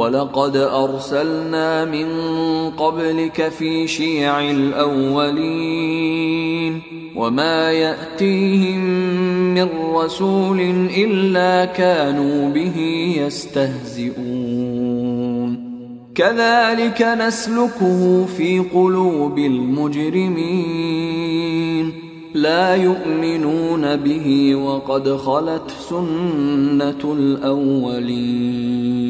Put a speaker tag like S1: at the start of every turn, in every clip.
S1: ولقد أرسلنا من قبلك في شيع الأولين وما يأتيهم من رسول إلا كانوا به يستهزئون. كذلك نسلكه في قلوب المجرمين. لا يؤمنون به وقد خلت سنة الأولين.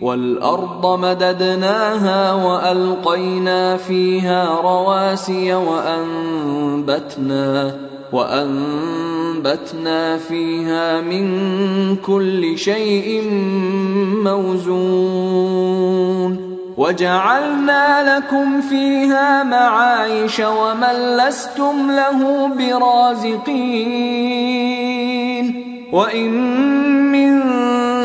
S1: والأرض مددناها وألقينا فيها رواسي وأنبتنا وأنبتنا فيها من كل شيء موزون وجعلنا لكم فيها معايش ومن لستم له برازقين وإن من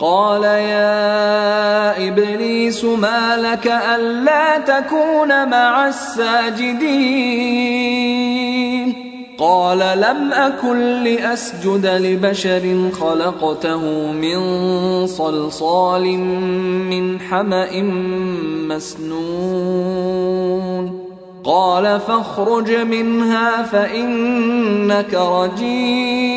S1: قال يا إبليس ما لك ألا تكون مع الساجدين؟ قال لم أكن لأسجد لبشر خلقته من صلصال من حمأ مسنون. قال فاخرج منها فإنك رجيم.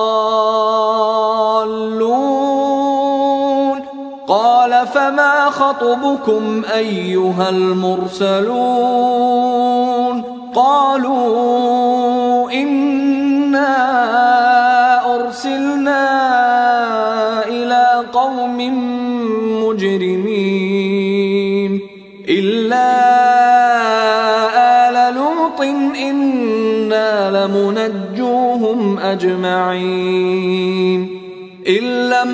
S1: فما خطبكم أيها المرسلون؟ قالوا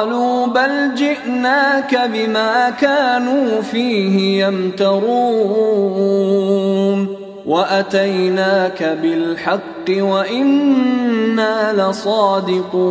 S1: قالوا بل جئناك بما كانوا فيه يمترون واتيناك بالحق وأنا لصادقون